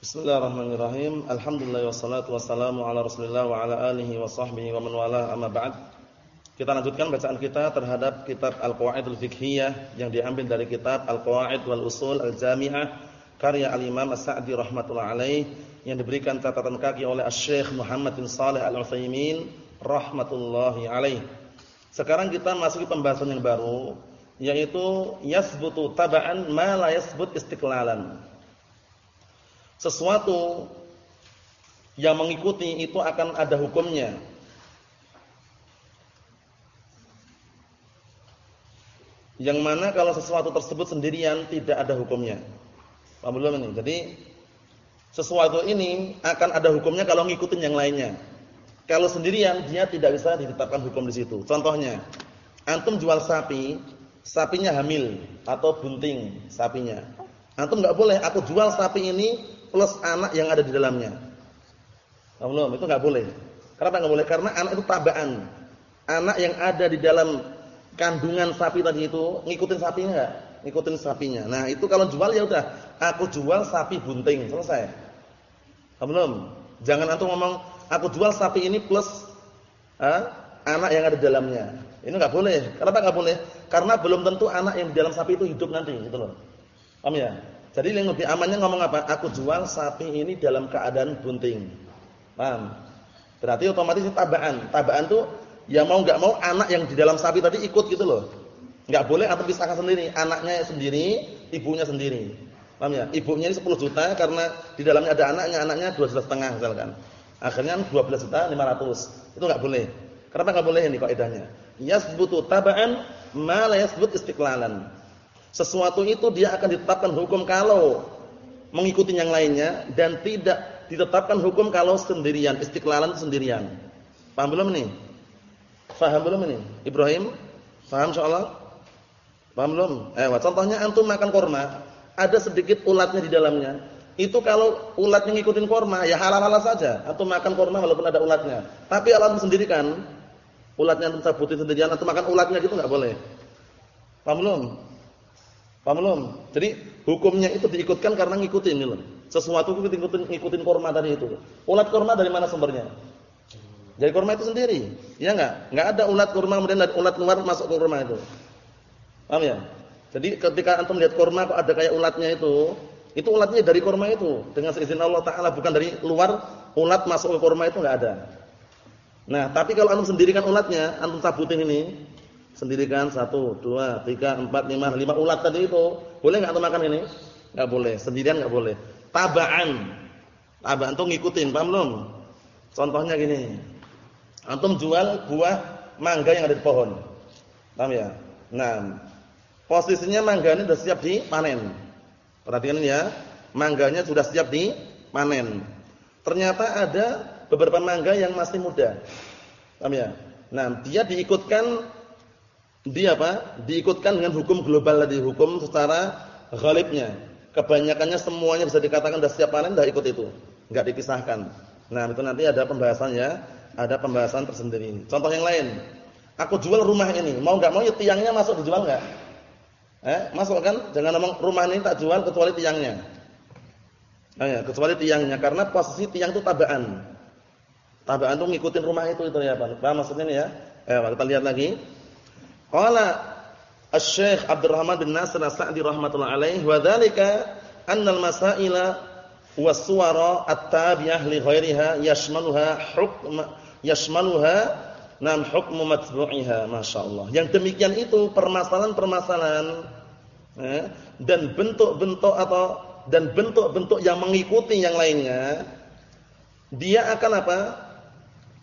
Bismillahirrahmanirrahim. Alhamdulillah wassalatu wassalamu ala Rasulillah wa ala alihi wa sahbihi wa man wala amma ba'd. Kita lanjutkan bacaan kita terhadap kitab Al-Qawaidul Fiqhiyah yang diambil dari kitab Al-Qawaid wal Usul Al-Jami'ah karya Al-Imam As-Sa'di rahimatullah alaih yang diberikan catatan kaki oleh Asy-Syaikh Muhammad bin Shalih Al-Utsaimin rahmatullahi alaih. Sekarang kita masuki pembahasan yang baru yaitu yasbutu taba'an ma la yasbut istiqlalan sesuatu yang mengikuti itu akan ada hukumnya. Yang mana kalau sesuatu tersebut sendirian tidak ada hukumnya. Paham belum ini? Jadi sesuatu ini akan ada hukumnya kalau ngikutin yang lainnya. Kalau sendirian dia tidak bisa ditetapkan hukum di situ. Contohnya, antum jual sapi, sapinya hamil atau bunting sapinya. Antum nggak boleh aku jual sapi ini plus anak yang ada di dalamnya. Belum, itu enggak boleh. Kenapa enggak boleh? Karena anak itu tabaan. Anak yang ada di dalam kandungan sapi tadi itu ngikutin sapinya enggak? Ngikutin sapinya. Nah, itu kalau jual ya udah, aku jual sapi bunting, selesai. Belum. Jangan antum ngomong aku jual sapi ini plus ha, anak yang ada di dalamnya. Ini enggak boleh. Kenapa enggak boleh? Karena belum tentu anak yang di dalam sapi itu hidup nanti, gitu loh. Paham ya? Jadi yang lebih amannya ngomong apa? Aku jual sapi ini dalam keadaan bunting. Paham? Berarti otomatis itu tabaan. Tabaan tuh ya mau enggak mau anak yang di dalam sapi tadi ikut gitu loh. Enggak boleh atau pisahkan sendiri. Anaknya sendiri, ibunya sendiri. Paham ya? Ibunya ini 10 juta karena di dalamnya ada anaknya, anaknya 2 juta setengah misalkan. Akhirnya 12 juta 500. Itu enggak boleh. Kenapa enggak boleh ini kaidahnya? Yasbutu tabaan ma la yasbut istiqlalan. Sesuatu itu dia akan ditetapkan hukum kalau mengikuti yang lainnya dan tidak ditetapkan hukum kalau sendirian, istiqlalan sendirian. Paham belum ini? Paham belum ini? Ibrahim? Paham insyaallah? Paham belum? Eh, contohnya antum makan korma, ada sedikit ulatnya di dalamnya. Itu kalau ulatnya ngikutin korma, ya halal-halal saja. Antum makan korma walaupun ada ulatnya. Tapi kalau antum sendiri kan, ulatnya antum cabutin sendirian, antum makan ulatnya gitu enggak boleh. Paham belum? Paham belum? Jadi hukumnya itu diikutkan karena ngikutin gitu loh. Sesuatu itu ngikutin ngikutin kurma tadi itu. Ulat kurma dari mana sumbernya? Dari kurma itu sendiri. Ya enggak? Enggak ada ulat kurma kemudian ada ulat luar masuk ke kurma itu. Paham ya? Jadi ketika antum lihat kurma kok ada kayak ulatnya itu, itu ulatnya dari kurma itu. Dengan seizin Allah taala bukan dari luar ulat masuk ke kurma itu enggak ada. Nah, tapi kalau antum sendirikan ulatnya, antum tabutin ini, Sendirikan satu, dua, tiga, empat, lima, lima ulat tadi itu. Boleh nggak antum makan ini? Nggak boleh. Sendirian nggak boleh. Tabaan. Tabaan tuh ngikutin, paham belum? Contohnya gini. Antum jual buah mangga yang ada di pohon. Paham ya? Nah, posisinya mangga ini sudah siap dipanen. Perhatikan ini ya. Mangganya sudah siap dipanen. Ternyata ada beberapa mangga yang masih muda. Paham ya? Nah, dia diikutkan dia apa? Diikutkan dengan hukum global tadi, hukum secara ghalibnya. Kebanyakannya semuanya bisa dikatakan sudah siap panen, sudah ikut itu. Enggak dipisahkan. Nah, itu nanti ada pembahasannya, ada pembahasan tersendiri. Contoh yang lain. Aku jual rumah ini, mau enggak mau ya tiangnya masuk dijual enggak? Eh, masuk kan? Jangan ngomong rumah ini tak jual kecuali tiangnya. Nah, ya, kecuali tiangnya karena posisi tiang itu tabaan. Tabaan itu ngikutin rumah itu itu ya, Pak. Maksudnya ini ya? Eh, kita lihat lagi. Qala Asy-Syaikh Abdurrahman bin Nasir As-Sa'di rahimatullah alaihi wa dzalika anna al-masaila was-suwara at-tabi'ah li ghairiha yashmaluha hukm yashmaluha nam hukmu matbu'iha masyaallah. Yang demikian itu permasalahan-permasalahan eh, dan bentuk-bentuk atau dan bentuk-bentuk yang mengikuti yang lainnya dia akan apa?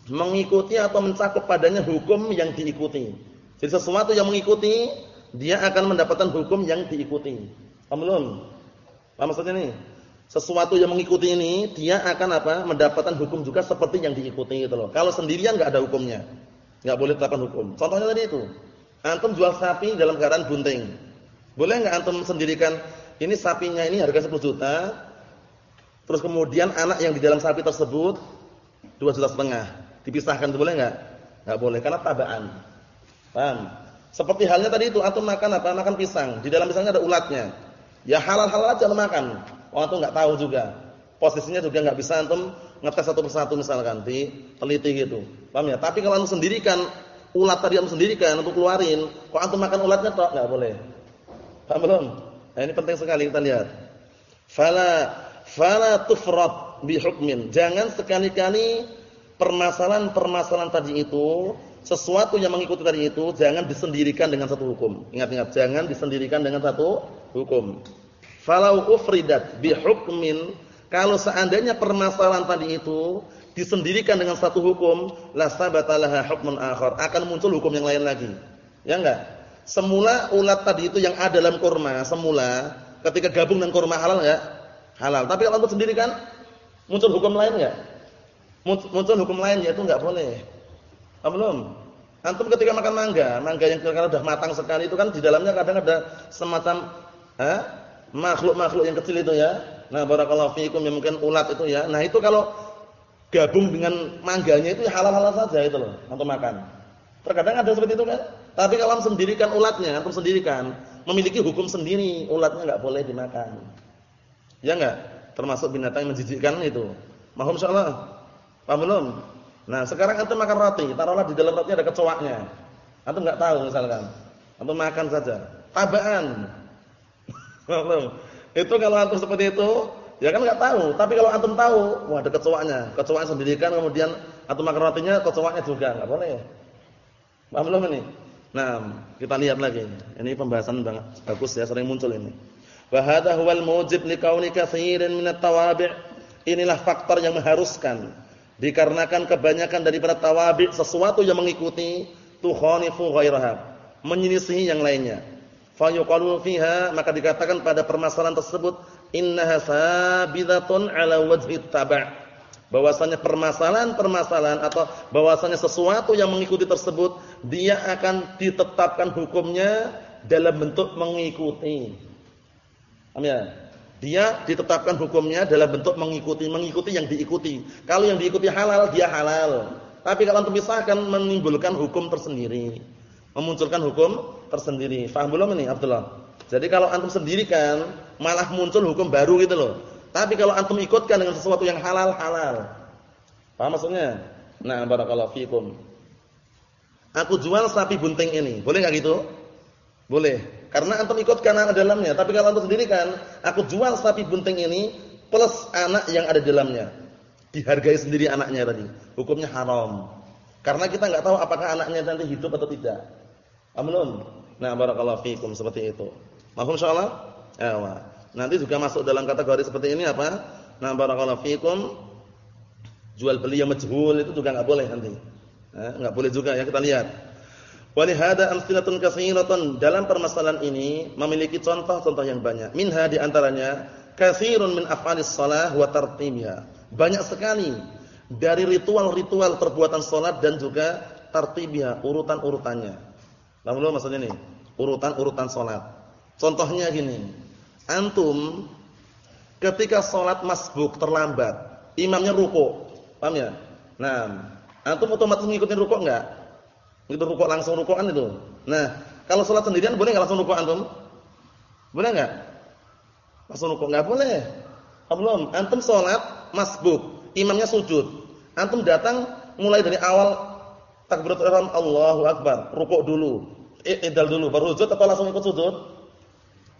mengikuti atau mencakup padanya hukum yang diikuti. Jadi sesuatu yang mengikuti dia akan mendapatkan hukum yang diikuti. Paham? Paham maksudnya ini? Sesuatu yang mengikuti ini dia akan apa? Mendapatkan hukum juga seperti yang diikuti gitu loh. Kalau sendirian enggak ada hukumnya. Enggak boleh terapkan hukum. Contohnya tadi itu. Antum jual sapi dalam keadaan bunting. Boleh enggak antum sendirikan ini sapinya ini harga 10 juta. Terus kemudian anak yang di dalam sapi tersebut 2 juta setengah. Dipisahkan boleh enggak? Enggak boleh karena tabaan. Paham? Seperti halnya tadi itu atau makan apa? Makan pisang. Di dalam pisangnya ada ulatnya. Ya halal-halal aja makan. Orang itu enggak tahu juga. posisinya juga nggak bisa antum ngetes satu persatu misalkan di teliti gitu. Paham ya? Tapi kalau antum sendirikan ulat tadi antum sendirikan untuk keluarin, kok antum makan ulatnya toh nggak boleh. Paham belum? Nah, ini penting sekali kita lihat. Fala fala tufrat bi hukmin. Jangan sekali-kali permasalahan-permasalahan tadi itu sesuatu yang mengikuti tadi itu jangan disendirikan dengan satu hukum. Ingat-ingat, jangan disendirikan dengan satu hukum. Falau ufridat bi hukmin kalau seandainya permasalahan tadi itu disendirikan dengan satu hukum, la sabatalaha hukmun akhar, akan muncul hukum yang lain lagi. Ya enggak? Semula ulat tadi itu yang ada dalam kurma, semula ketika gabung dengan kurma halal enggak? Halal. Tapi kalau untuk sendiri kan muncul hukum lain enggak? Muncul hukum lain yaitu enggak boleh. Apa belum? Antum ketika makan mangga, mangga yang kalau sudah matang sekali itu kan di dalamnya kadang ada semacam makhluk-makhluk yang kecil itu ya Nah, barakallahu fiikum yang mungkin ulat itu ya. Nah, itu kalau gabung dengan mangganya itu ya halal-halal saja itu loh untuk makan. Terkadang ada seperti itu kan? Tapi kalau sendirikan ulatnya, antum sendirikan, memiliki hukum sendiri, ulatnya enggak boleh dimakan. Ya enggak? Termasuk binatang yang menjijikkan itu. Mahum insyaallah. Paham belum? Nah, sekarang antum makan roti, taruhlah di dalam rotinya ada kecoaknya. Antum enggak tahu misalkan. Antum makan saja. Tabaan. Itu kalau antum seperti itu, ya kan nggak tahu. Tapi kalau antum tahu, wah ada kecoaknya. Kecoaknya sendiri kan kemudian antum makan rotinya, kecoaknya juga, nggak boleh. Paham belum ini? Nah, kita lihat lagi. Ini pembahasan banget bagus ya, sering muncul ini. Wa hadha huwal mujib li kauni katsirin min at-tawabi'. Inilah faktor yang mengharuskan dikarenakan kebanyakan daripada tawabi' sesuatu yang mengikuti tukhanifu ghairaha, menyelisihi yang lainnya fayuqalu fiha maka dikatakan pada permasalahan tersebut innaha sabidatun ala wajhi taba' bahwasanya permasalahan-permasalahan atau bahwasanya sesuatu yang mengikuti tersebut dia akan ditetapkan hukumnya dalam bentuk mengikuti. Ya? Dia ditetapkan hukumnya dalam bentuk mengikuti, mengikuti yang diikuti. Kalau yang diikuti halal, dia halal. Tapi kalau untuk misalkan menimbulkan hukum tersendiri memunculkan hukum tersendiri. Faham belum ini Abdullah? Jadi kalau antum sendirikan malah muncul hukum baru gitu loh. Tapi kalau antum ikutkan dengan sesuatu yang halal halal. Paham maksudnya? Nah, barakallahu fikum. Aku jual sapi bunting ini. Boleh enggak gitu? Boleh. Karena antum ikutkan anak dalamnya. Tapi kalau antum sendirikan, aku jual sapi bunting ini plus anak yang ada di dalamnya. Dihargai sendiri anaknya tadi. Hukumnya haram. Karena kita enggak tahu apakah anaknya nanti hidup atau tidak. Amlun. Nah, barakallahu fikum seperti itu. Mahfum insyaallah? Ya, Nanti juga masuk dalam kategori seperti ini apa? Nah, barakallahu fikum jual beli yang majhul itu juga enggak boleh nanti. Eh, enggak boleh juga ya kita lihat. Walihada amsilatun katsiratun dalam permasalahan ini memiliki contoh-contoh yang banyak. Minha di antaranya katsirun min af'alis shalah wa tartibnya. Banyak sekali dari ritual-ritual perbuatan salat dan juga tartibnya, urutan-urutannya. Lalu maksudnya nih, urutan-urutan sholat. Contohnya gini, antum ketika sholat masbuk terlambat, imamnya ruko, paham ya? Nah, antum otomatis ngikutin ruko enggak? Ngikutin ruko langsung rukoan itu. Nah, kalau sholat sendirian boleh enggak langsung ruko antum? Boleh enggak? Langsung ruko enggak boleh. Belum, antum sholat masbuk, imamnya sujud. Antum datang mulai dari awal takbiratul ihram Allahu akbar, ruko dulu i'tidal dulu baru sujud atau langsung ikut sujud?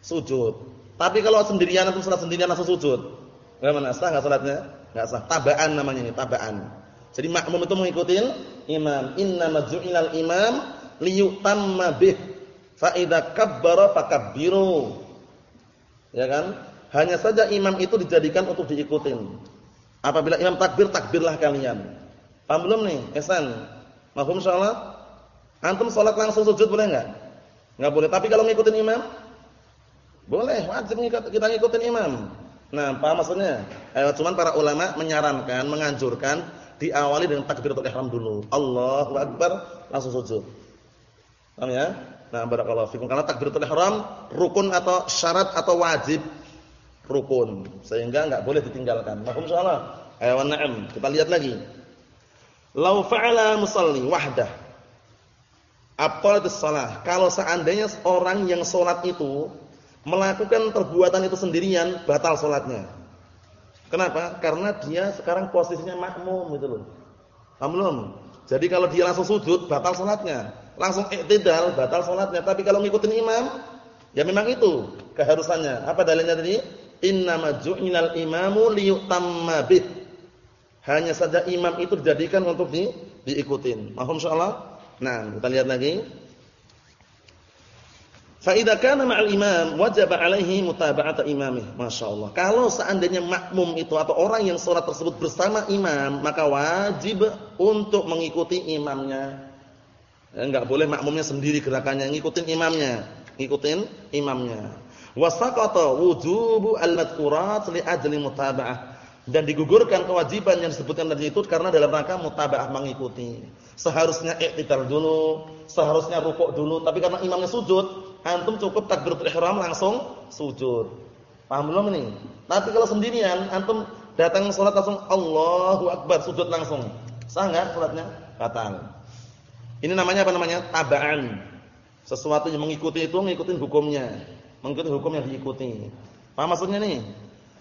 Sujud. Tapi kalau sendirian atau salat sendirian langsung sujud. Bagaimana? Sah enggak salatnya? Enggak sah. Tabaan namanya ini, tabaan. Jadi makmum itu mengikuti imam. Inna ju'ilal imam liyutamma bih. Fa idza kabbara fakabbiru. Ya kan? Hanya saja imam itu dijadikan untuk diikutin. Apabila imam takbir, takbirlah kalian. Paham belum nih? Ihsan. Mahfum insyaallah? Antum sholat langsung sujud boleh enggak? Enggak boleh. Tapi kalau ngikutin imam? Boleh, wajib kita ngikutin imam. Nah, paham maksudnya? Eh, cuman para ulama menyarankan, menganjurkan diawali dengan takbiratul ihram dulu. Allahu akbar, langsung sujud. Paham ya? Nah, barakallahu fikum. Karena takbiratul ihram rukun atau syarat atau wajib rukun, sehingga enggak boleh ditinggalkan. Paham insyaallah? Ayo na'am. Kita lihat lagi. Lau fa'ala musalli wahdah Abtalatus shalah. Kalau seandainya orang yang sholat itu melakukan perbuatan itu sendirian, batal sholatnya. Kenapa? Karena dia sekarang posisinya makmum gitu loh. Paham? Jadi kalau dia langsung sujud, batal salatnya. Langsung iktidal, batal salatnya. Tapi kalau ngikutin imam, ya memang itu keharusannya. Apa dalilnya tadi? Innama ju'inal imamu liyutamma bih. Hanya saja imam itu dijadikan untuk di, diikutin. Mahum insyaallah? Nah, kita lihat lagi. Fa idza kana ma'al imam wajib alaihi mutaba'ata imamih. Masyaallah. Kalau seandainya makmum itu atau orang yang salat tersebut bersama imam, maka wajib untuk mengikuti imamnya. Ya, enggak boleh makmumnya sendiri gerakannya, ngikutin imamnya, ngikutin imamnya. Wasaqata wujubu al-madhkurat li mutaba'ah dan digugurkan kewajiban yang disebutkan tadi itu karena dalam rangka mutabaah mengikuti. Seharusnya iktidal dulu, seharusnya rukuk dulu, tapi karena imamnya sujud, antum cukup takbiratul ihram langsung sujud. Paham belum ini? Tapi kalau sendirian, antum datang salat langsung Allahu akbar, sujud langsung. Sah enggak salatnya? Batal. Ini namanya apa namanya? Tabaan. Sesuatu yang mengikuti itu mengikuti hukumnya, mengikuti hukum yang diikuti. Paham maksudnya nih?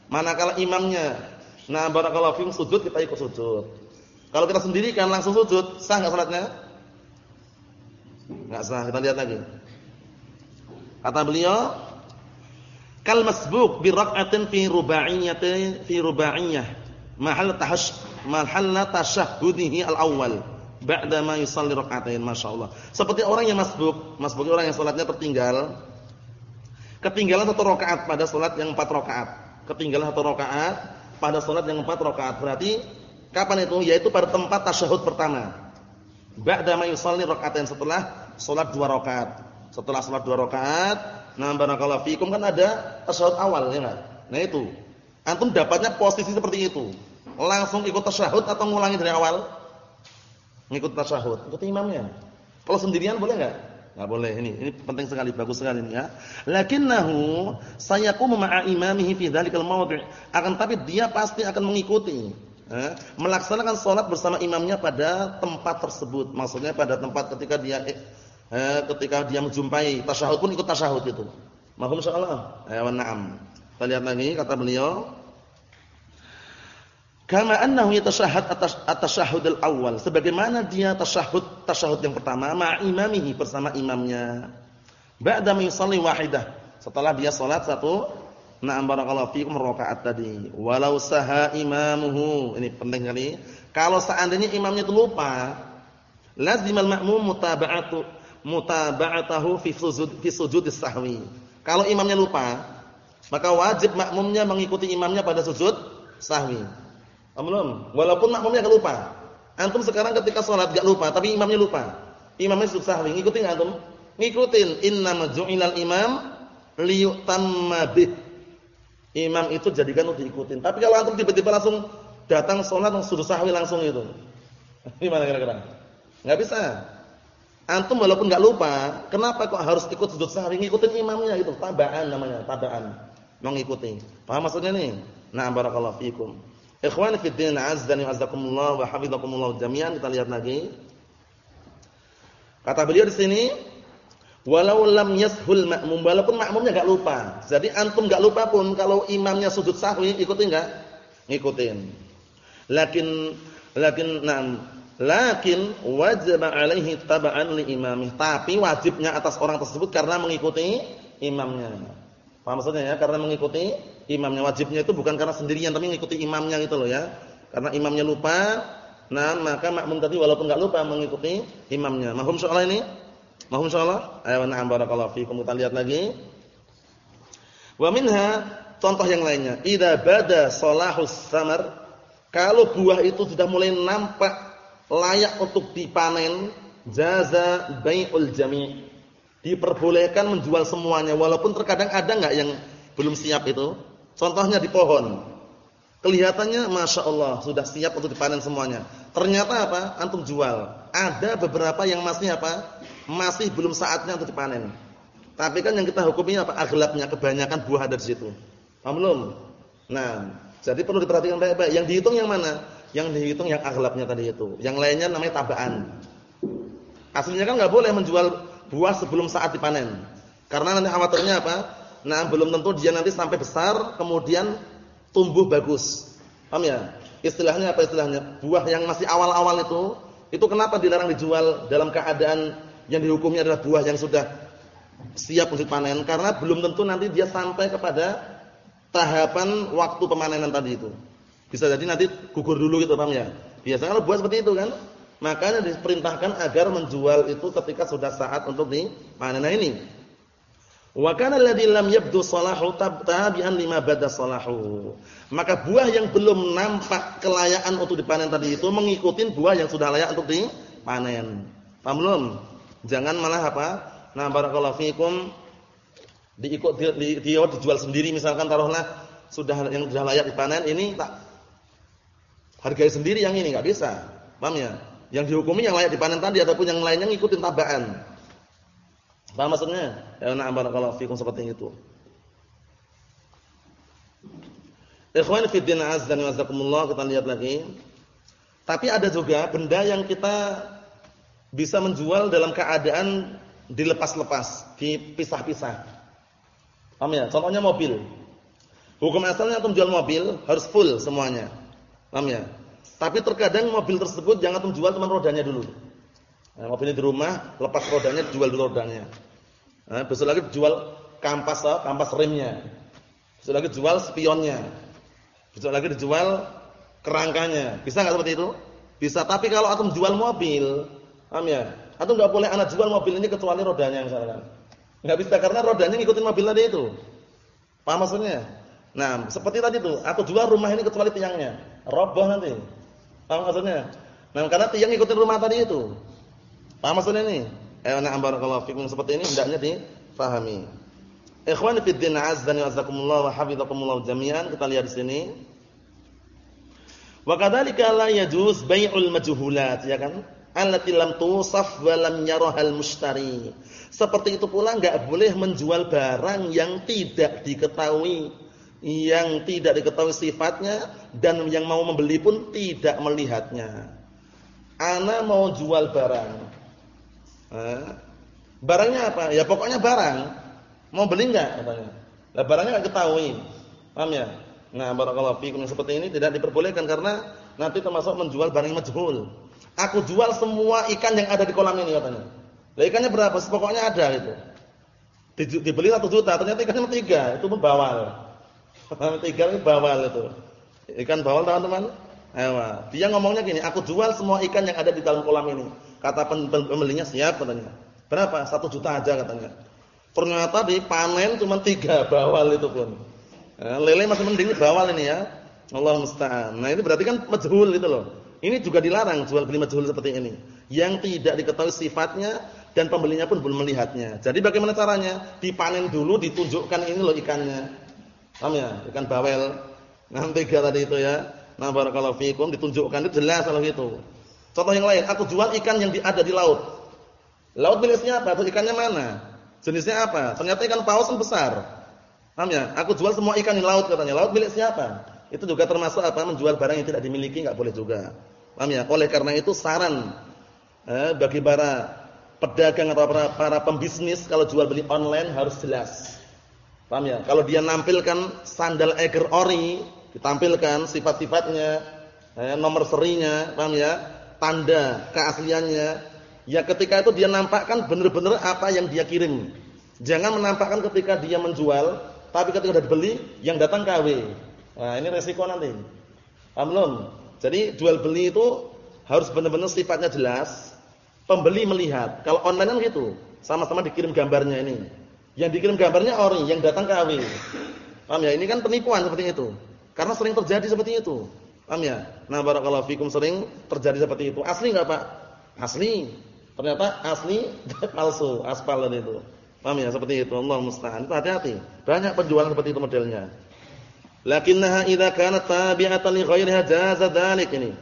Manakala imamnya Nah, barakallahu fiikum sujud kita ikut sujud. Kalau kita sendiri kan langsung sujud, sah enggak salatnya? Enggak sah. Kita lihat lagi. Kata beliau, kal masbuq bi rak'atin fi ruba'iyyatin fi ruba'iyyah mahal tahash mahal tashahhudihi al-awwal ba'da ma yusalli rak'atain masyaallah. Seperti orang yang masbuk, masbuk orang yang salatnya tertinggal. Ketinggalan satu rakaat pada salat yang empat rakaat. Ketinggalan satu rakaat pada sholat yang empat rakaat. Berarti kapan itu? Yaitu pada tempat tasyahud pertama. Ba'da ma yusalli rakaatain setelah sholat dua rakaat. Setelah sholat dua rakaat, nah barakallahu fikum kan ada tasyahud awal ya enggak? Nah itu. Antum dapatnya posisi seperti itu. Langsung ikut tasyahud atau ngulangi dari awal? Ngikut tasyahud, ikut imamnya. Kalau sendirian boleh enggak? Enggak boleh ini. Ini penting sekali, bagus sekali ini ya. Lakinnahu sayaqumu ma'a imamihi fi dzalikal mawdi'. Akan tapi dia pasti akan mengikuti eh, melaksanakan salat bersama imamnya pada tempat tersebut. Maksudnya pada tempat ketika dia eh, ketika dia menjumpai tasyahud pun ikut tasyahud itu. Mahum insyaallah. Ya wa na'am. Kita lihat lagi kata beliau Kama annahu yatashahhad atas al-awwal. Sebagaimana dia tasyahud tasyahud yang pertama ma imamihi bersama imamnya. Ba'da yusalli wahidah. Setelah dia salat satu na'am barakallahu fiikum rakaat tadi. Walau saha imamuhu. Ini penting kali. Kalau seandainya imamnya itu lupa, lazimal ma'mum mutaba'atu mutaba'atahu fi sujud fi sujudis sahwi. Kalau imamnya lupa, maka wajib makmumnya mengikuti imamnya pada sujud sahwi. Belum. Walaupun makmumnya enggak lupa. Antum sekarang ketika sholat enggak lupa, tapi imamnya lupa. Imamnya susah sahwi, ngikutin enggak antum? Ngikutin. Innama ju'ilal imam liyutamma bih. Imam itu jadikan untuk diikutin. Tapi kalau antum tiba-tiba langsung datang sholat langsung sujud sahwi langsung itu. Gimana kira-kira? Enggak bisa. Antum walaupun enggak lupa, kenapa kok harus ikut sujud sahwi? Ngikutin imamnya itu, tabaan namanya, tabaan. Mengikuti. Paham maksudnya nih? Nah, barakallahu fiikum. Ikhwani fi din azza wa azakumullah wa hafizakumullah jami'an kita lihat lagi. Kata beliau di sini, walau lam yashul ma'mum walaupun makmumnya enggak lupa. Jadi antum enggak lupa pun kalau imamnya sujud sahwi ikutin enggak? Ngikutin. Lakin lakin nam lakin wajib alaihi taba'an li imamih. Tapi wajibnya atas orang tersebut karena mengikuti imamnya. Paham maksudnya ya? Karena mengikuti imamnya. Wajibnya itu bukan karena sendirian tapi mengikuti imamnya gitu loh ya. Karena imamnya lupa, nah maka makmum tadi walaupun enggak lupa mengikuti imamnya. Mahum soal ini? Mahum soal? Ayo na'am barakallahu fiikum. Kita lihat lagi. Wa minha contoh yang lainnya. Idza bada salahus samar, kalau buah itu sudah mulai nampak layak untuk dipanen, jaza bai'ul jami' diperbolehkan menjual semuanya walaupun terkadang ada enggak yang belum siap itu. Contohnya di pohon. Kelihatannya Masya Allah sudah siap untuk dipanen semuanya. Ternyata apa? Antum jual. Ada beberapa yang masih apa? Masih belum saatnya untuk dipanen. Tapi kan yang kita hukumi apa? Aglabnya kebanyakan buah ada di situ. Paham belum? Nah, jadi perlu diperhatikan baik-baik. Yang dihitung yang mana? Yang dihitung yang aglabnya tadi itu. Yang lainnya namanya tabaan. Aslinya kan nggak boleh menjual buah sebelum saat dipanen. Karena nanti khawatirnya apa? Nah, belum tentu dia nanti sampai besar kemudian tumbuh bagus. Paham ya? Istilahnya apa istilahnya? Buah yang masih awal-awal itu, itu kenapa dilarang dijual dalam keadaan yang dihukumnya adalah buah yang sudah siap untuk panen? Karena belum tentu nanti dia sampai kepada tahapan waktu pemanenan tadi itu. Bisa jadi nanti gugur dulu gitu, paham ya? Biasanya kalau buah seperti itu kan, makanya diperintahkan agar menjual itu ketika sudah saat untuk dipanen. Nah ini. Wa kana alladhi lam yabdu salahu tabi'an lima bada salahu. Maka buah yang belum nampak kelayakan untuk dipanen tadi itu mengikuti buah yang sudah layak untuk dipanen. Paham belum? Jangan malah apa? Nah, barakallahu fikum diikut di, di, di, dijual sendiri misalkan taruhlah sudah yang sudah layak dipanen ini tak hargai sendiri yang ini enggak bisa. Paham ya? Yang dihukumi yang layak dipanen tadi ataupun yang lainnya ngikutin tabaan. Paham maksudnya? Ya na'am barakallahu fikum seperti itu. Ikhwan fi din azza wa kita lihat lagi. Tapi ada juga benda yang kita bisa menjual dalam keadaan dilepas-lepas, dipisah-pisah. Paham ya? Contohnya mobil. Hukum asalnya untuk menjual mobil harus full semuanya. Paham ya? Tapi terkadang mobil tersebut jangan antum jual cuma rodanya dulu. Nah, mobil ini di rumah, lepas rodanya, jual dulu rodanya. Nah, besok lagi jual kampas, kampas remnya. Besok lagi jual spionnya. Besok lagi dijual kerangkanya. Bisa nggak seperti itu? Bisa. Tapi kalau antum jual mobil, paham ya? Nggak boleh anak jual mobil ini kecuali rodanya misalkan. Nggak bisa karena rodanya ngikutin mobil tadi itu. Paham maksudnya? Nah, seperti tadi tuh, aku jual rumah ini kecuali tiangnya. Roboh nanti. Paham maksudnya? Nah, karena tiang ngikutin rumah tadi itu. Paham maksudnya ini? Eh, na'am barakallahu fikum seperti ini hendaknya difahami. Ikhwani fid din azzani wa azakumullah wa hafizakumullah jami'an. Kita lihat di sini. Wa kadzalika la yajuz bai'ul majhulat, ya kan? Allati lam tusaf wa lam yarahal mushtari. Seperti itu pula enggak boleh menjual barang yang tidak diketahui, yang tidak diketahui sifatnya dan yang mau membeli pun tidak melihatnya. Ana mau jual barang. Eh, barangnya apa? Ya pokoknya barang Mau beli enggak katanya. Lah barangnya enggak ketahui. Paham ya? Nah, barakallahu fiikum seperti ini tidak diperbolehkan karena nanti termasuk menjual barang majhul. Aku jual semua ikan yang ada di kolam ini katanya. Lah ikannya berapa? Pokoknya ada gitu. Dibeli satu juta, ternyata ikannya tiga, itu pun. Tiga itu bawal itu. Ikan bawal teman-teman. Dia ngomongnya gini, aku jual semua ikan yang ada di dalam kolam ini. Kata pembelinya siap katanya. Berapa? Satu juta aja katanya. Ternyata dipanen cuma tiga bawal itu pun. Nah, lele masih mending bawal ini ya. Allah musta'an. Nah, ini berarti kan majhul itu loh. Ini juga dilarang jual beli majhul seperti ini. Yang tidak diketahui sifatnya dan pembelinya pun belum melihatnya. Jadi bagaimana caranya? Dipanen dulu, ditunjukkan ini loh ikannya. Paham ya? Ikan bawel. Nah, tiga tadi itu ya. Nah, barakallahu fikum ditunjukkan itu jelas kalau gitu. Contoh yang lain, aku jual ikan yang ada di laut. Laut milik siapa? Atau ikannya mana? Jenisnya apa? Ternyata ikan paus kan besar. Paham ya? Aku jual semua ikan di laut katanya. Laut milik siapa? Itu juga termasuk apa? Menjual barang yang tidak dimiliki enggak boleh juga. Paham ya? Oleh karena itu saran eh, bagi para pedagang atau para, para pembisnis kalau jual beli online harus jelas. Paham ya? Kalau dia nampilkan sandal eger ori, ditampilkan sifat-sifatnya, eh, nomor serinya, paham ya? Tanda keasliannya, Ya ketika itu dia nampakkan benar-benar apa yang dia kirim. Jangan menampakkan ketika dia menjual, tapi ketika sudah dibeli yang datang KW. Nah, ini resiko nanti. Paham belum? Jadi jual beli itu harus benar-benar sifatnya jelas. Pembeli melihat. Kalau online kan gitu, sama-sama dikirim gambarnya ini. Yang dikirim gambarnya ori, yang datang KW. Paham ya? Ini kan penipuan seperti itu. Karena sering terjadi seperti itu. Paham ya? Nah, barakallahu fikum sering terjadi seperti itu. Asli enggak, Pak? Asli. Ternyata asli palsu, aspal itu. Paham ya? Seperti itu. Allah musta'an. Hati-hati. Banyak penjualan seperti itu modelnya. Lakinnaha idza kanat tabi'atan li ghairiha jaza dzalik ini.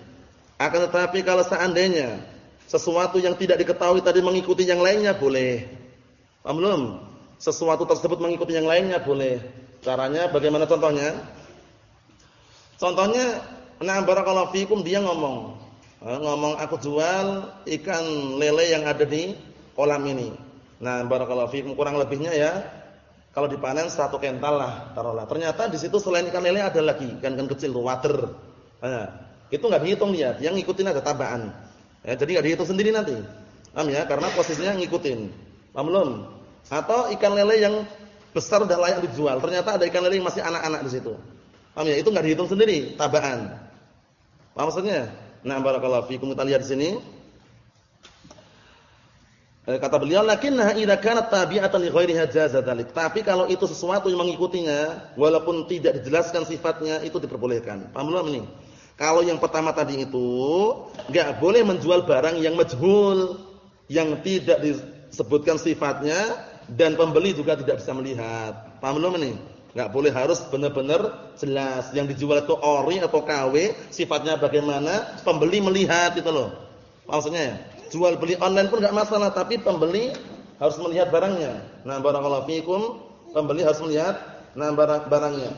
Akan tetapi kalau seandainya sesuatu yang tidak diketahui tadi mengikuti yang lainnya boleh. Paham belum? Sesuatu tersebut mengikuti yang lainnya boleh. Caranya bagaimana contohnya? Contohnya, nah barakallahu fikum dia ngomong, ngomong aku jual ikan lele yang ada di kolam ini. Nah, barakallahu fiikum kurang lebihnya ya kalau dipanen satu kental lah taruhlah. Ternyata di situ selain ikan lele ada lagi ikan-ikan kecil water. Nah, itu enggak dihitung dia, yang ngikutin ada tabaan. Ya, jadi enggak dihitung sendiri nanti. Paham ya? Karena posisinya ngikutin. Paham belum? Atau ikan lele yang besar udah layak dijual, ternyata ada ikan lele yang masih anak-anak di situ. Paham ya? Itu enggak dihitung sendiri, tabaan. Paham maksudnya? Nah, barakallahu fikum kita lihat di sini. Eh, kata beliau, "Lakinnaha idza kanat tabi'atan li ghairiha jaza dzalik." Tapi kalau itu sesuatu yang mengikutinya, walaupun tidak dijelaskan sifatnya, itu diperbolehkan. Paham belum ini? Kalau yang pertama tadi itu, enggak boleh menjual barang yang majhul, yang tidak disebutkan sifatnya dan pembeli juga tidak bisa melihat. Paham belum ini? Enggak boleh harus benar-benar jelas. Yang dijual itu ori atau KW, sifatnya bagaimana, pembeli melihat itu loh. Maksudnya ya? Jual beli online pun enggak masalah, tapi pembeli harus melihat barangnya. Nah, barakallahu fikum, pembeli harus melihat nah barang barangnya.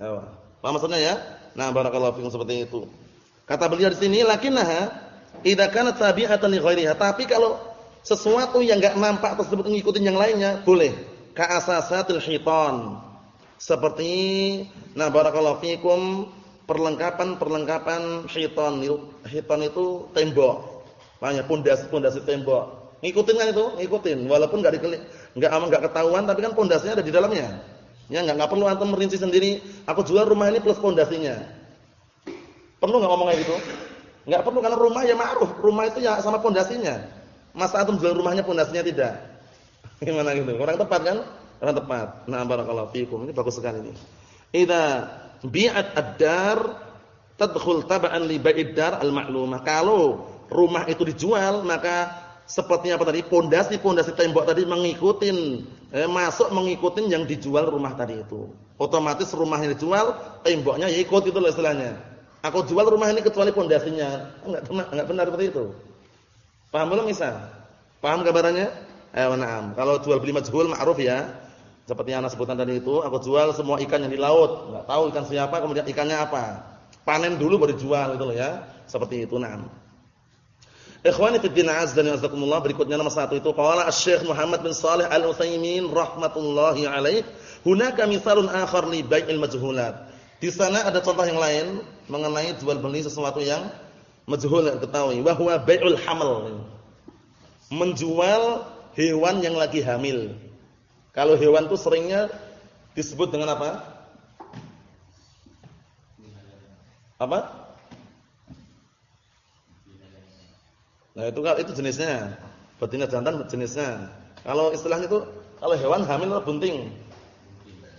Ya, paham maksudnya ya? Nah, barakallahu fikum seperti itu. Kata beliau di sini, lakinnaha idza kanat tabi'atan li ghairiha. Tapi kalau sesuatu yang enggak nampak tersebut ngikutin yang lainnya, boleh. Ka'asasatil hitan. Seperti nah barakallahu fikum perlengkapan-perlengkapan hitan. Hitan itu tembok banyak pondasi-pondasi tembok. Ngikutin kan itu? Ngikutin. Walaupun enggak dikelik, enggak aman enggak ketahuan tapi kan pondasinya ada di dalamnya. Ya enggak enggak perlu antum merinci sendiri, aku jual rumah ini plus pondasinya. Perlu enggak ngomong kayak gitu? Enggak perlu karena rumah ya ma'ruf, rumah itu ya sama pondasinya. Masa antum jual rumahnya pondasinya tidak? Gimana gitu? Orang tepat kan? Orang tepat. Nah, barakallahu fiikum. Ini bagus sekali ini. Idza bi'at ad-dar tadkhul tab'an li bai'id dar al-ma'lumah. Kalau rumah itu dijual, maka sepertinya apa tadi? Pondasi-pondasi tembok tadi mengikutin eh, masuk mengikutin yang dijual rumah tadi itu. Otomatis rumahnya dijual, temboknya ya ikut itu loh istilahnya. Aku jual rumah ini kecuali pondasinya. Enggak enggak benar seperti itu. Paham belum misal? Paham gambarannya? Eh, na'am. Kalau jual beli majhul ma'ruf ya. Seperti yang anak sebutan tadi itu, aku jual semua ikan yang di laut, enggak tahu ikan siapa, kemudian ikannya apa. Panen dulu baru jual itu loh ya. Seperti itu, na'am. Ikhwani fi din azza wa jazakumullah berikutnya nomor satu itu qala Asy-Syaikh Muhammad bin Shalih Al-Utsaimin rahmatullahi alaih hunaka mithalun akhar li bai'il majhulat. Di sana ada contoh yang lain mengenai jual beli sesuatu yang majhul ketahui wa huwa bai'ul hamal. Menjual hewan yang lagi hamil. Kalau hewan itu seringnya disebut dengan apa? Apa? Nah, itu kan itu jenisnya. Betina jantan jenisnya. Kalau istilahnya itu kalau hewan hamil atau bunting.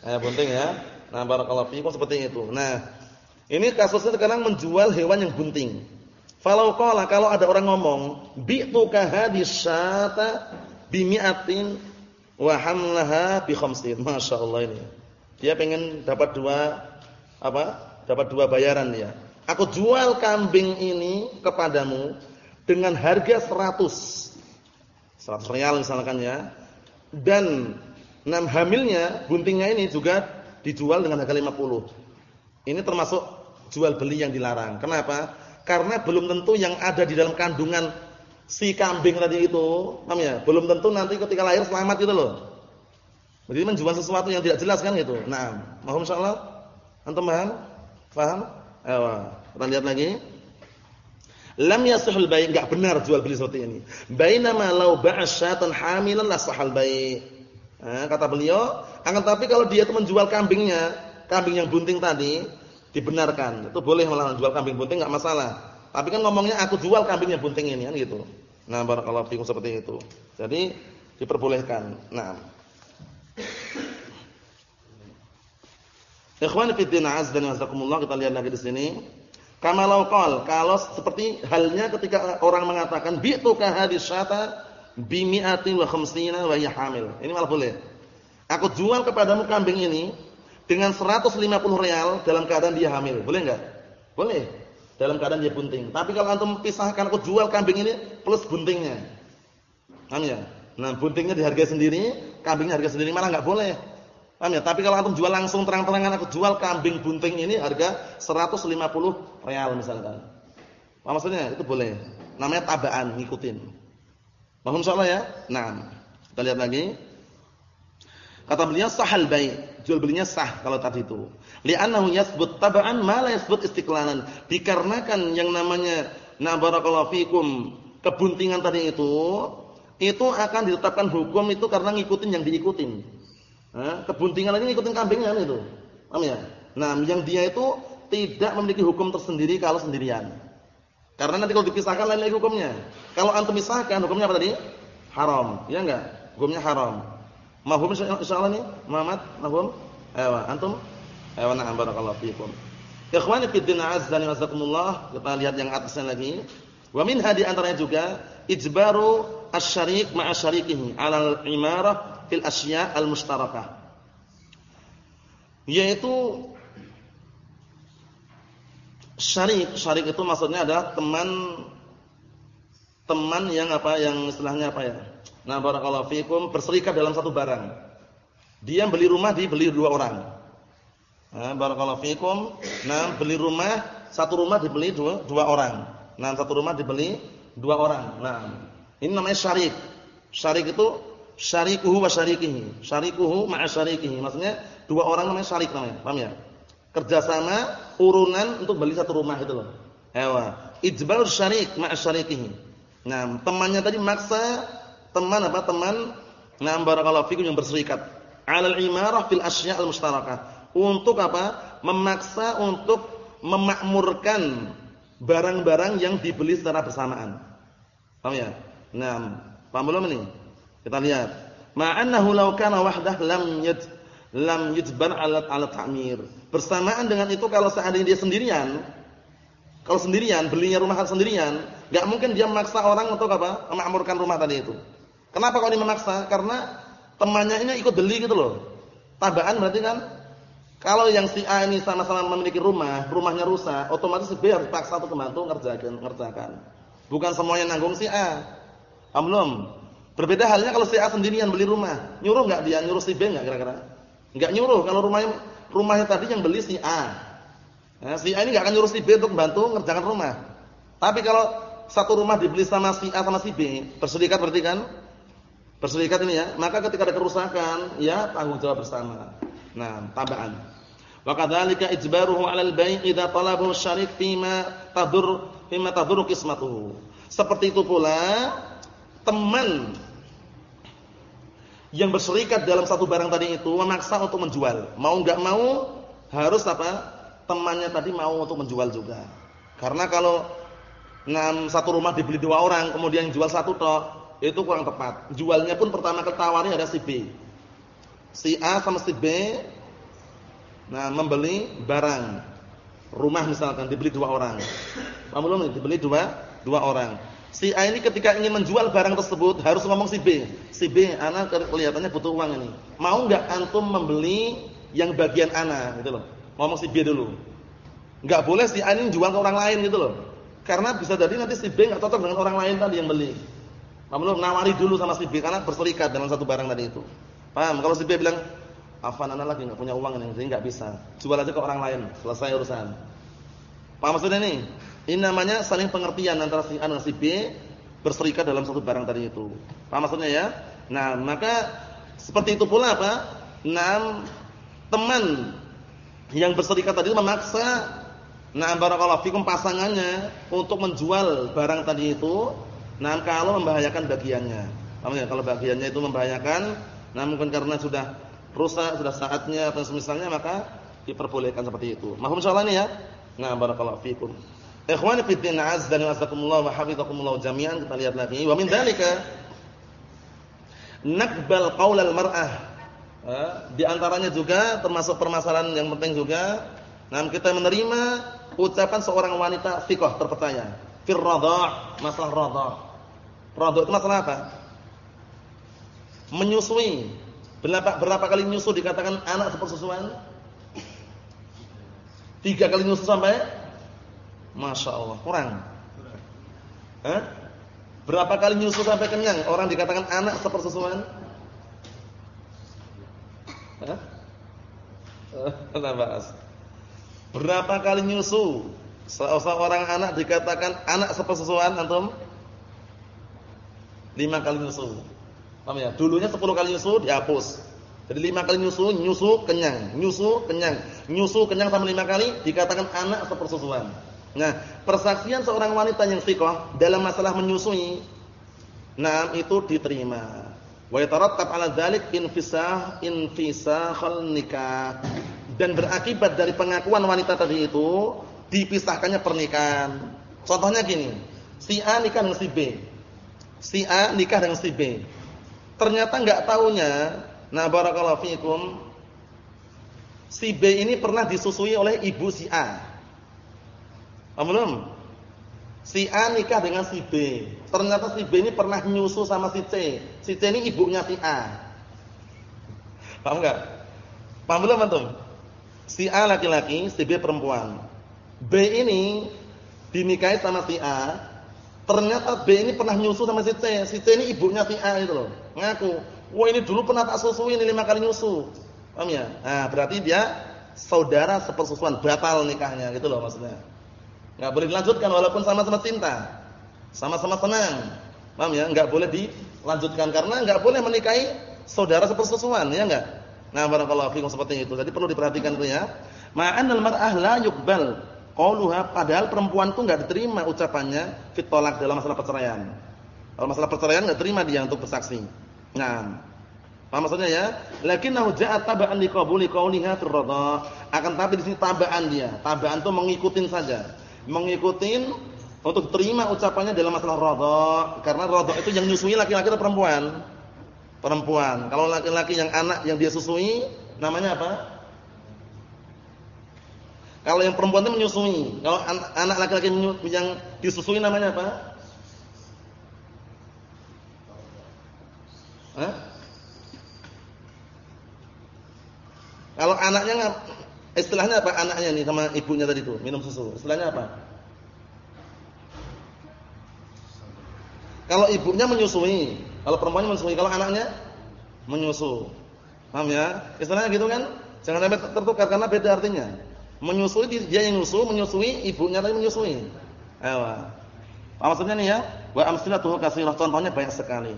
Eh, bunting ya. Nah, barakallahu fiikum seperti itu. Nah, ini kasusnya sekarang menjual hewan yang bunting. Falau qala kalau ada orang ngomong, bi'tuka hadisyata bimi'atin wa hamlaha bi khamsin. Masyaallah ini. Dia pengen dapat dua apa? Dapat dua bayaran ya. Aku jual kambing ini kepadamu dengan harga 100 100 real misalkan ya dan enam hamilnya buntingnya ini juga dijual dengan harga 50 ini termasuk jual beli yang dilarang kenapa karena belum tentu yang ada di dalam kandungan si kambing tadi itu paham ya? Belum tentu nanti ketika lahir selamat gitu loh. Jadi menjual sesuatu yang tidak jelas kan gitu. Nah mohon insyaallah? Antum paham? Paham? Ayo kita lihat lagi. Lam yasihul bai' enggak benar jual beli seperti ini. Bainama law ba'a syatan hamilan la sahal bai'. Nah, kata beliau, akan tapi kalau dia itu menjual kambingnya, kambing yang bunting tadi dibenarkan. Itu boleh malah jual kambing bunting enggak masalah. Tapi kan ngomongnya aku jual kambingnya bunting ini kan gitu. Nah, barakallahu fikum seperti itu. Jadi diperbolehkan. Nah. Ikhwan fi din azza wa jalla kita lihat lagi di sini. Kama qol, kalau seperti halnya ketika orang mengatakan bi'tuka hadisyata bimi'atin wa khamsina wa hiya hamil. Ini malah boleh. Aku jual kepadamu kambing ini dengan 150 real dalam keadaan dia hamil. Boleh enggak? Boleh. Dalam keadaan dia bunting. Tapi kalau antum pisahkan aku jual kambing ini plus buntingnya. Paham ya? Nah, buntingnya dihargai sendiri, kambingnya harga sendiri malah enggak boleh. Paham ya? Tapi kalau antum jual langsung terang-terangan aku jual kambing bunting ini harga 150 real misalkan. Apa maksudnya? Itu boleh. Namanya tabaan, ngikutin. Paham insyaallah ya? Nah, kita lihat lagi. Kata beliau sahal bai', jual belinya sah kalau tadi itu. Li'annahu yathbut tab'an ma la yathbut istiqlalan. Dikarenakan yang namanya na barakallahu fikum kebuntingan tadi itu itu akan ditetapkan hukum itu karena ngikutin yang diikutin. Kebuntingan lagi ngikutin kambingnya itu. Paham ya? Nah, yang dia itu tidak memiliki hukum tersendiri kalau sendirian. Karena nanti kalau dipisahkan lain lagi hukumnya. Kalau antum pisahkan hukumnya apa tadi? Haram, ya enggak? Hukumnya haram. Mahum insyaallah nih, Muhammad, mahum? Ayo, antum? Ayo, na'am barakallahu fikum. Ikhwani fi din azzani wasakumullah, kita lihat yang atasnya lagi. Wa min hadi antaranya juga ijbaru asy-syarik ma'a syarikihi 'ala al-imarah fil asya' al-mushtarakah. Yaitu syarik, syarik itu maksudnya adalah teman teman yang apa yang istilahnya apa ya? Nah, barakallahu fikum berserikat dalam satu barang. Dia beli rumah dibeli dua orang. Nah, barakallahu fikum, nah beli rumah, satu rumah dibeli dua, dua orang. Nah, satu rumah dibeli dua orang. Nah, ini namanya syarik. Syarik itu syarikuhu wa syarikihi. Syarikuhu ma'a syarikihi. Maksudnya dua orang namanya syarik namanya. Paham ya? Kerjasama urunan untuk beli satu rumah itu loh. Ewa. Ijbar syarik ma'a syarikihi. Nah, temannya tadi maksa teman apa? Teman na'am barakallahu fikum yang berserikat. 'Alal imarah fil asya' al mustarakah. Untuk apa? Memaksa untuk memakmurkan barang-barang yang dibeli secara bersamaan. Paham ya? Nah, paham belum ini? Kita lihat. Ma'annahu law kana wahdah lam yad lam yujbar 'ala 'ala ta'mir. Bersamaan dengan itu kalau seandainya dia sendirian, kalau sendirian, belinya rumah sendirian, enggak mungkin dia memaksa orang untuk apa? Memakmurkan rumah tadi itu. Kenapa kau ini? Karena temannya ini ikut beli gitu loh. Tabaan berarti kan kalau yang si A ini sama-sama memiliki rumah, rumahnya rusak, otomatis si B harus paksa untuk membantu ngerjakan, ngerjakan. Bukan semuanya nanggung si A. Amlum. Berbeda halnya kalau si A sendirian beli rumah, nyuruh enggak dia nyuruh si B enggak kira-kira? Enggak nyuruh kalau rumahnya rumahnya tadi yang beli si A. Nah, si A ini enggak akan nyuruh si B untuk membantu ngerjakan rumah. Tapi kalau satu rumah dibeli sama si A sama si B, berserikat berarti kan Berserikat ini ya, maka ketika ada kerusakan, ya tanggung jawab bersama. Nah, tabaan. Wa kadzalika ijbaruhu 'alal bai' idza talabahu syarik fima tadur fima tadur qismatuhu. Seperti itu pula teman yang berserikat dalam satu barang tadi itu memaksa untuk menjual. Mau enggak mau harus apa? Temannya tadi mau untuk menjual juga. Karena kalau enam satu rumah dibeli dua orang, kemudian jual satu tok, itu kurang tepat. Jualnya pun pertama ketawarin ada si B. Si A sama si B nah membeli barang. Rumah misalkan dibeli dua orang. Paham belum? Dibeli dua dua orang. Si A ini ketika ingin menjual barang tersebut harus ngomong si B. Si B, anak kelihatannya butuh uang ini. Mau enggak antum membeli yang bagian ana gitu loh. Ngomong si B dulu. Enggak boleh si A ini jual ke orang lain gitu loh. Karena bisa jadi nanti si B enggak cocok dengan orang lain tadi yang beli. Belum nawari dulu sama si B karena berserikat dalam satu barang tadi itu. Paham? Kalau si B bilang, "Afan ana lagi enggak punya uang ini, jadi enggak bisa. Jual aja ke orang lain, selesai urusan." Paham maksudnya ini? Ini namanya saling pengertian antara si A dan si B berserikat dalam satu barang tadi itu. Paham maksudnya ya? Nah, maka seperti itu pula apa? Nah, teman yang berserikat tadi memaksa nah barakallahu fikum pasangannya untuk menjual barang tadi itu Nah, kalau membahayakan bagiannya. Kalau bagiannya itu membahayakan, nah mungkin karena sudah rusak, sudah saatnya atau semisalnya maka diperbolehkan seperti itu. Mahum insyaallah ini ya. Nah, barakallahu fikum. Ikhwani fi din azza wa jazakumullah wa hafizakumullah jami'an. Kita lihat lagi. Wa min dzalika naqbal qaulal mar'ah. Di antaranya juga termasuk permasalahan yang penting juga, nah kita menerima ucapan seorang wanita thiqah terpercaya fir radha', masalah radha'. Rodok itu masalah apa? Menyusui. Berapa, berapa kali nyusu dikatakan anak sepersusuan? Tiga kali nyusu sampai? Masya Allah, kurang. Hah? Berapa kali nyusu sampai kenyang? Orang dikatakan anak sepersusuan? Hah? Berapa kali nyusu seorang anak dikatakan anak sepersusuan antum? Lima kali nyusu. Paham ya? Dulunya sepuluh kali nyusu dihapus. Jadi lima kali nyusu, nyusu kenyang, nyusu kenyang, nyusu kenyang sampai lima kali dikatakan anak sepersusuan. Nah, persaksian seorang wanita yang sikoh dalam masalah menyusui, nah itu diterima. Wa yatarattab 'ala dzalik infisah infisakhal nikah. Dan berakibat dari pengakuan wanita tadi itu dipisahkannya pernikahan. Contohnya gini, si A nikah dengan si B. Si A nikah dengan si B. Ternyata enggak tahunya Nah, barakallahu fiikum. Si B ini pernah disusui oleh ibu si A. Belum? Si A nikah dengan si B. Ternyata si B ini pernah nyusu sama si C. Si C ini ibunya si A. Paham enggak? Paham belum antum? Si A laki-laki, si B perempuan. B ini dinikahi sama si A. Ternyata B ini pernah nyusu sama si C. Si C ini ibunya si A itu loh. Ngaku. Wah ini dulu pernah tak susui ini lima kali nyusu. Paham ya? Nah, berarti dia saudara sepersusuan, batal nikahnya gitu loh maksudnya. Enggak boleh dilanjutkan walaupun sama-sama cinta. Sama-sama senang. Paham ya? Enggak boleh dilanjutkan karena enggak boleh menikahi saudara sepersusuan, ya enggak? Nah, barakallahu fikum seperti itu. Jadi perlu diperhatikan itu ya. Ma'anal mar'ah la yuqbal qauluha padahal perempuan itu enggak diterima ucapannya fitolak dalam masalah perceraian. Kalau masalah perceraian enggak terima dia untuk bersaksi. Nah, apa maksudnya ya? Lakinnahu ja'a taba'an liqabuli qawliha fi Akan tapi di sini tabaan dia. Tabaan itu mengikutin saja. Mengikutin untuk terima ucapannya dalam masalah radha. Karena radha itu yang nyusui laki-laki atau perempuan? Perempuan. Kalau laki-laki yang anak yang dia susui namanya apa? Kalau yang perempuan itu menyusui. Kalau anak laki-laki yang disusui namanya apa? Hah? Kalau anaknya istilahnya apa anaknya nih sama ibunya tadi itu minum susu. Istilahnya apa? Kalau ibunya menyusui, kalau perempuannya menyusui, kalau anaknya menyusu. Paham ya? Istilahnya gitu kan? Jangan sampai tertukar karena beda artinya. Menyusui dia yang nyusu, menyusui ibunya tadi menyusui. Ayo. Maksudnya nih ya? Wa amsilatuhu katsirah. Contohnya banyak sekali.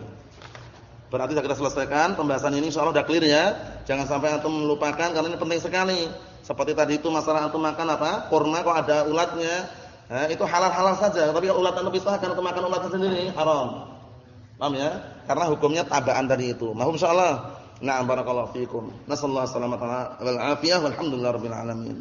Berarti sudah kita selesaikan pembahasan ini insyaallah sudah clear ya. Jangan sampai antum melupakan karena ini penting sekali. Seperti tadi itu masalah antum makan apa? Kurma kok ada ulatnya. Nah, itu halal-halal saja, tapi kalau ulat antum pisahkan antum makan ulatnya sendiri haram. Paham ya? Karena hukumnya tabaan tadi itu. Mahum insyaallah. Na'am barakallahu fiikum. Nasallahu wasallam wal afiyah walhamdulillahirabbil alamin.